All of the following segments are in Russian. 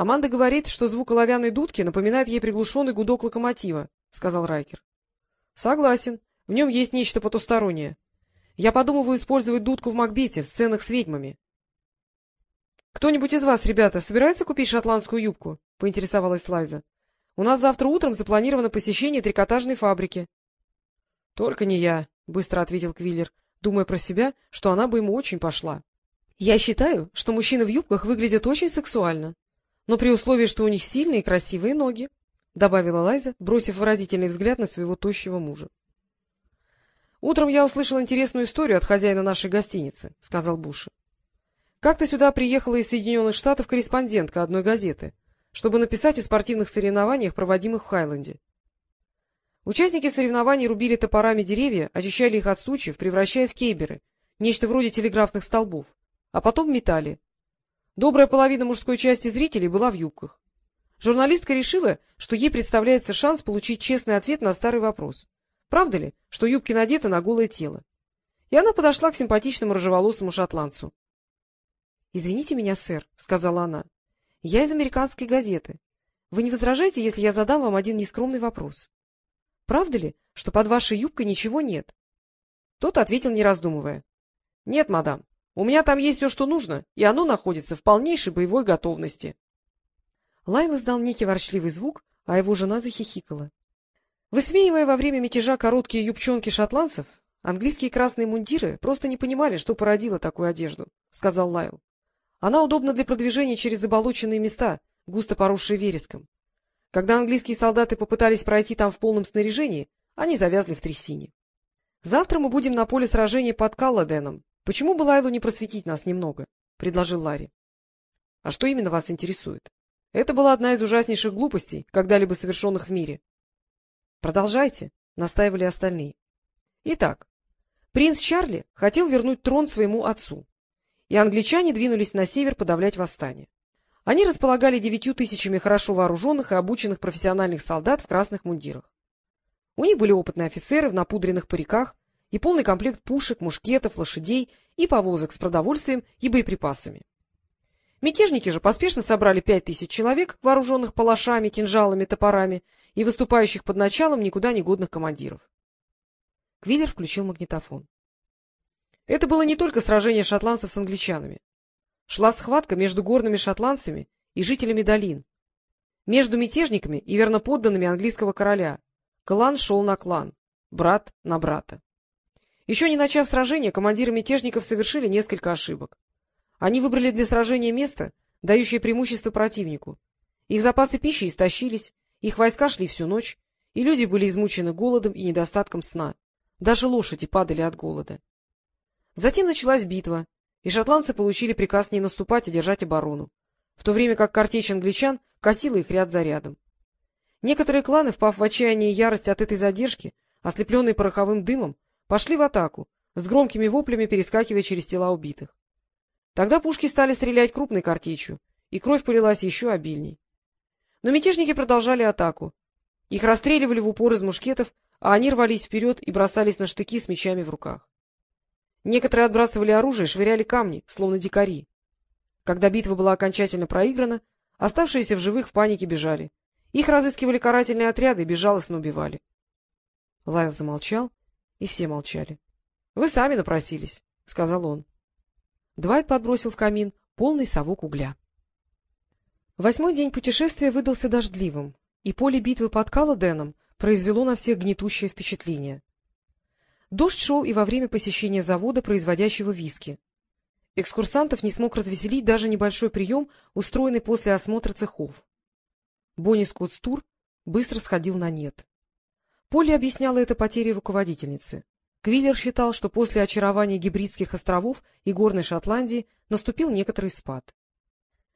— Аманда говорит, что звук оловянной дудки напоминает ей приглушенный гудок локомотива, — сказал Райкер. — Согласен. В нем есть нечто потустороннее. Я подумываю использовать дудку в Макбете в сценах с ведьмами. — Кто-нибудь из вас, ребята, собирается купить шотландскую юбку? — поинтересовалась Лайза. — У нас завтра утром запланировано посещение трикотажной фабрики. — Только не я, — быстро ответил Квиллер, думая про себя, что она бы ему очень пошла. — Я считаю, что мужчины в юбках выглядят очень сексуально, но при условии, что у них сильные и красивые ноги, — добавила Лайза, бросив выразительный взгляд на своего тощего мужа. — Утром я услышал интересную историю от хозяина нашей гостиницы, — сказал Буши. Как-то сюда приехала из Соединенных Штатов корреспондентка одной газеты, чтобы написать о спортивных соревнованиях, проводимых в Хайленде. Участники соревнований рубили топорами деревья, очищали их от сучьев, превращая в кейберы, нечто вроде телеграфных столбов, а потом метали. Добрая половина мужской части зрителей была в юбках. Журналистка решила, что ей представляется шанс получить честный ответ на старый вопрос. Правда ли, что юбки надеты на голое тело? И она подошла к симпатичному рыжеволосому шотландцу. — Извините меня, сэр, — сказала она. — Я из американской газеты. Вы не возражаете, если я задам вам один нескромный вопрос? Правда ли, что под вашей юбкой ничего нет? Тот ответил, не раздумывая. — Нет, мадам, у меня там есть все, что нужно, и оно находится в полнейшей боевой готовности. Лайл издал некий ворчливый звук, а его жена захихикала. Высмеивая во время мятежа короткие юбчонки шотландцев, английские красные мундиры просто не понимали, что породило такую одежду, — сказал Лайл. Она удобна для продвижения через заболоченные места, густо поросшие вереском. Когда английские солдаты попытались пройти там в полном снаряжении, они завязли в трясине. Завтра мы будем на поле сражения под Калладеном. Почему бы Лайлу не просветить нас немного? — предложил Ларри. — А что именно вас интересует? Это была одна из ужаснейших глупостей, когда-либо совершенных в мире. — Продолжайте, — настаивали остальные. Итак, принц Чарли хотел вернуть трон своему отцу и англичане двинулись на север подавлять восстание. Они располагали девятью тысячами хорошо вооруженных и обученных профессиональных солдат в красных мундирах. У них были опытные офицеры в напудренных париках и полный комплект пушек, мушкетов, лошадей и повозок с продовольствием и боеприпасами. Мятежники же поспешно собрали пять тысяч человек, вооруженных палашами, кинжалами, топорами и выступающих под началом никуда не годных командиров. Квиллер включил магнитофон. Это было не только сражение шотландцев с англичанами. Шла схватка между горными шотландцами и жителями долин, между мятежниками и верноподданными английского короля. Клан шел на клан, брат на брата. Еще не начав сражение, командиры мятежников совершили несколько ошибок. Они выбрали для сражения место, дающее преимущество противнику. Их запасы пищи истощились, их войска шли всю ночь, и люди были измучены голодом и недостатком сна. Даже лошади падали от голода. Затем началась битва, и шотландцы получили приказ не наступать, а держать оборону, в то время как картечь англичан косила их ряд за рядом. Некоторые кланы, впав в отчаяние и ярость от этой задержки, ослепленные пороховым дымом, пошли в атаку, с громкими воплями перескакивая через тела убитых. Тогда пушки стали стрелять крупной картечью, и кровь полилась еще обильней. Но мятежники продолжали атаку. Их расстреливали в упор из мушкетов, а они рвались вперед и бросались на штыки с мечами в руках. Некоторые отбрасывали оружие швыряли камни, словно дикари. Когда битва была окончательно проиграна, оставшиеся в живых в панике бежали. Их разыскивали карательные отряды и безжалостно убивали. Лайл замолчал, и все молчали. — Вы сами напросились, — сказал он. Двайт подбросил в камин полный совок угля. Восьмой день путешествия выдался дождливым, и поле битвы под Каладеном произвело на всех гнетущее впечатление. Дождь шел и во время посещения завода, производящего виски. Экскурсантов не смог развеселить даже небольшой прием, устроенный после осмотра цехов. Бонни Скотт-Стур быстро сходил на нет. Полли объясняла это потерей руководительницы. Квиллер считал, что после очарования гибридских островов и горной Шотландии наступил некоторый спад.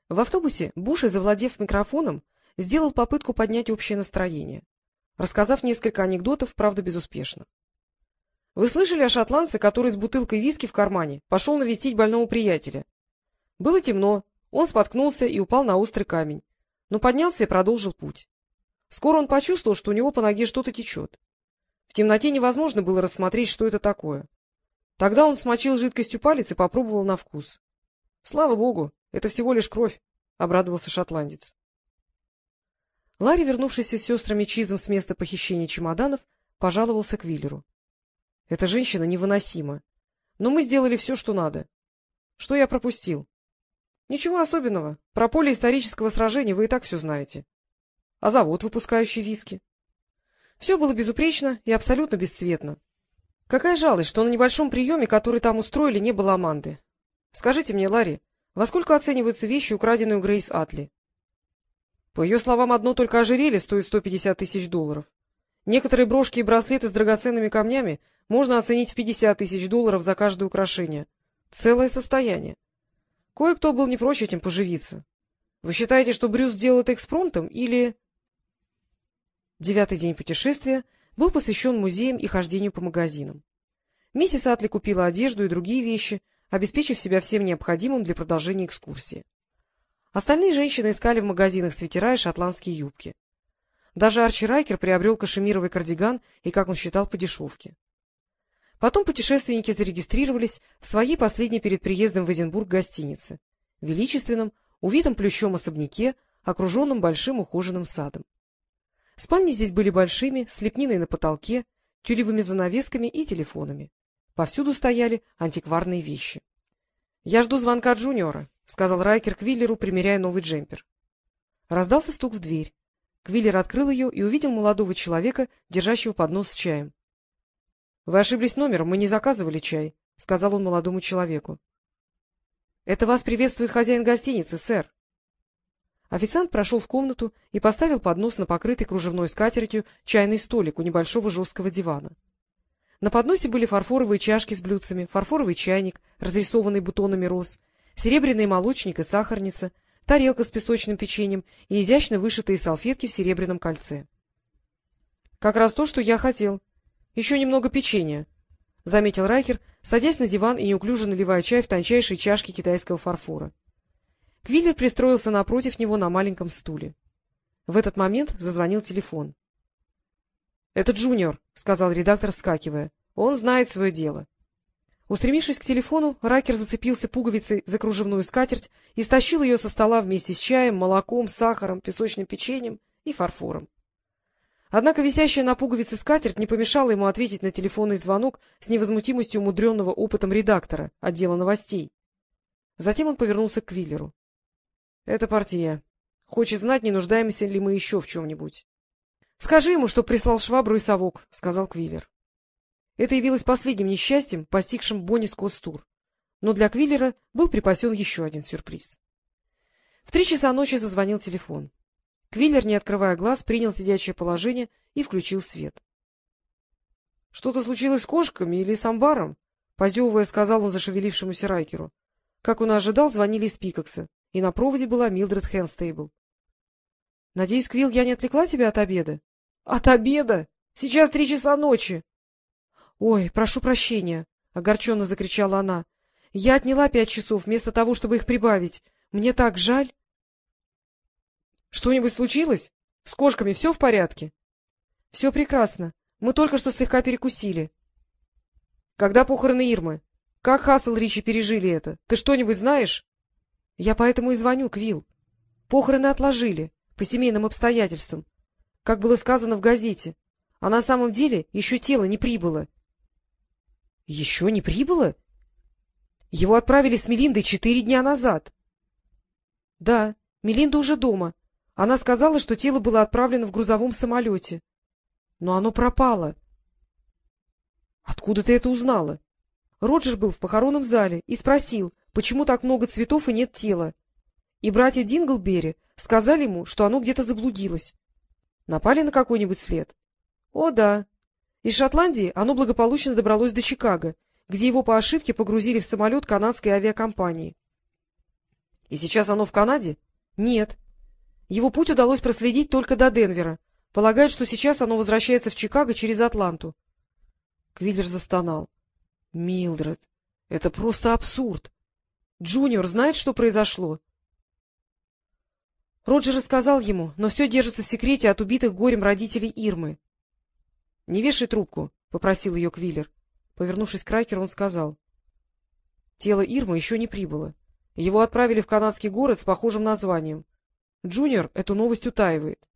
В автобусе Буш, завладев микрофоном, сделал попытку поднять общее настроение, рассказав несколько анекдотов, правда, безуспешно. Вы слышали о шотландце, который с бутылкой виски в кармане пошел навестить больного приятеля? Было темно, он споткнулся и упал на острый камень, но поднялся и продолжил путь. Скоро он почувствовал, что у него по ноге что-то течет. В темноте невозможно было рассмотреть, что это такое. Тогда он смочил жидкостью палец и попробовал на вкус. Слава богу, это всего лишь кровь. — обрадовался шотландец. Ларри, вернувшийся с сестрами Чизом с места похищения чемоданов, пожаловался к Виллеру. — Эта женщина невыносима. Но мы сделали все, что надо. Что я пропустил? — Ничего особенного. Про поле исторического сражения вы и так все знаете. А завод, выпускающий виски? Все было безупречно и абсолютно бесцветно. Какая жалость, что на небольшом приеме, который там устроили, не было Аманды. Скажите мне, Ларри, во сколько оцениваются вещи, украденные у Грейс Атли? По ее словам, одно только ожерелье стоит 150 тысяч долларов. Некоторые брошки и браслеты с драгоценными камнями можно оценить в 50 тысяч долларов за каждое украшение. Целое состояние. Кое-кто был не прочь этим поживиться. Вы считаете, что Брюс сделал это экспромтом или... Девятый день путешествия был посвящен музеям и хождению по магазинам. Миссис Атли купила одежду и другие вещи, обеспечив себя всем необходимым для продолжения экскурсии. Остальные женщины искали в магазинах свитера и шотландские юбки. Даже Арчи Райкер приобрел кашемировый кардиган и, как он считал, по дешевке. Потом путешественники зарегистрировались в своей последней перед приездом в Эдинбург гостинице, величественном, увитом плющом особняке, окруженном большим ухоженным садом. Спальни здесь были большими, с лепниной на потолке, тюлевыми занавесками и телефонами. Повсюду стояли антикварные вещи. — Я жду звонка Джуниора, — сказал Райкер Квиллеру, примеряя новый джемпер. Раздался стук в дверь. Квиллер открыл ее и увидел молодого человека, держащего поднос с чаем. — Вы ошиблись номером, мы не заказывали чай, — сказал он молодому человеку. — Это вас приветствует хозяин гостиницы, сэр. Официант прошел в комнату и поставил поднос на покрытый кружевной скатертью чайный столик у небольшого жесткого дивана. На подносе были фарфоровые чашки с блюдцами, фарфоровый чайник, разрисованный бутонами роз, серебряный молочник и сахарница, тарелка с песочным печеньем и изящно вышитые салфетки в серебряном кольце. — Как раз то, что я хотел. Еще немного печенья, — заметил Райкер, садясь на диван и неуклюже наливая чай в тончайшие чашки китайского фарфора. Квиллер пристроился напротив него на маленьком стуле. В этот момент зазвонил телефон. — Это Джуниор, — сказал редактор, вскакивая. — Он знает свое дело. Устремившись к телефону, Ракер зацепился пуговицей за кружевную скатерть и стащил ее со стола вместе с чаем, молоком, сахаром, песочным печеньем и фарфором. Однако висящая на пуговице скатерть не помешала ему ответить на телефонный звонок с невозмутимостью умудренного опытом редактора отдела новостей. Затем он повернулся к Квиллеру. — Это партия. Хочет знать, не нуждаемся ли мы еще в чем-нибудь. — Скажи ему, что прислал швабру и совок, — сказал Квиллер. Это явилось последним несчастьем, постигшим Бонни Скостур. Но для Квиллера был припасен еще один сюрприз. В три часа ночи зазвонил телефон. Квиллер, не открывая глаз, принял сидячее положение и включил свет. — Что-то случилось с кошками или с амбаром? — позевывая, сказал он зашевелившемуся Райкеру. Как он и ожидал, звонили из Пикокса и на проводе была Милдред Хэнстейбл. — Надеюсь, Квилл, я не отвлекла тебя от обеда? — От обеда? Сейчас три часа ночи. — Ой, прошу прощения, — огорченно закричала она. — Я отняла пять часов вместо того, чтобы их прибавить. Мне так жаль. — Что-нибудь случилось? С кошками все в порядке? — Все прекрасно. Мы только что слегка перекусили. — Когда похороны Ирмы? Как Хассел Ричи пережили это? Ты что-нибудь знаешь? — Я поэтому и звоню, Квилл. Похороны отложили, по семейным обстоятельствам, как было сказано в газете. А на самом деле еще тело не прибыло. — Еще не прибыло? Его отправили с Мелиндой четыре дня назад. — Да, Мелинда уже дома. Она сказала, что тело было отправлено в грузовом самолете. Но оно пропало. — Откуда ты это узнала? Роджер был в похоронном зале и спросил — почему так много цветов и нет тела. И братья Динглбери сказали ему, что оно где-то заблудилось. Напали на какой-нибудь след? О, да. Из Шотландии оно благополучно добралось до Чикаго, где его по ошибке погрузили в самолет канадской авиакомпании. И сейчас оно в Канаде? Нет. Его путь удалось проследить только до Денвера. Полагают, что сейчас оно возвращается в Чикаго через Атланту. Квиллер застонал. — Милдред, это просто абсурд. Джуниор знает, что произошло? Роджер рассказал ему, но все держится в секрете от убитых горем родителей Ирмы. — Не вешай трубку, — попросил ее Квиллер. Повернувшись к Райкеру, он сказал. — Тело Ирмы еще не прибыло. Его отправили в канадский город с похожим названием. Джуниор эту новость утаивает.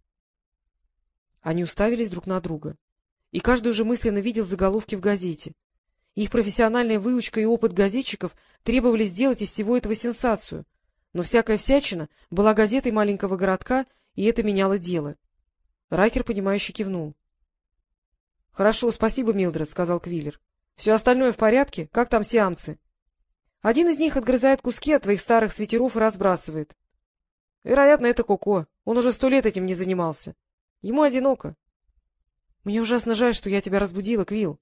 Они уставились друг на друга. И каждый уже мысленно видел заголовки в газете. Их профессиональная выучка и опыт газетчиков требовали сделать из всего этого сенсацию. Но всякая всячина была газетой маленького городка, и это меняло дело. Райкер, понимающе кивнул. — Хорошо, спасибо, Милдред, — сказал Квиллер. — Все остальное в порядке? Как там сиамцы? Один из них отгрызает куски от твоих старых свитеров и разбрасывает. Вероятно, это Коко. Он уже сто лет этим не занимался. Ему одиноко. Мне ужасно жаль, что я тебя разбудила, Квилл.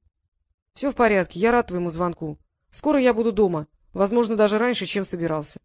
Все в порядке, я рад твоему звонку. Скоро я буду дома, возможно, даже раньше, чем собирался.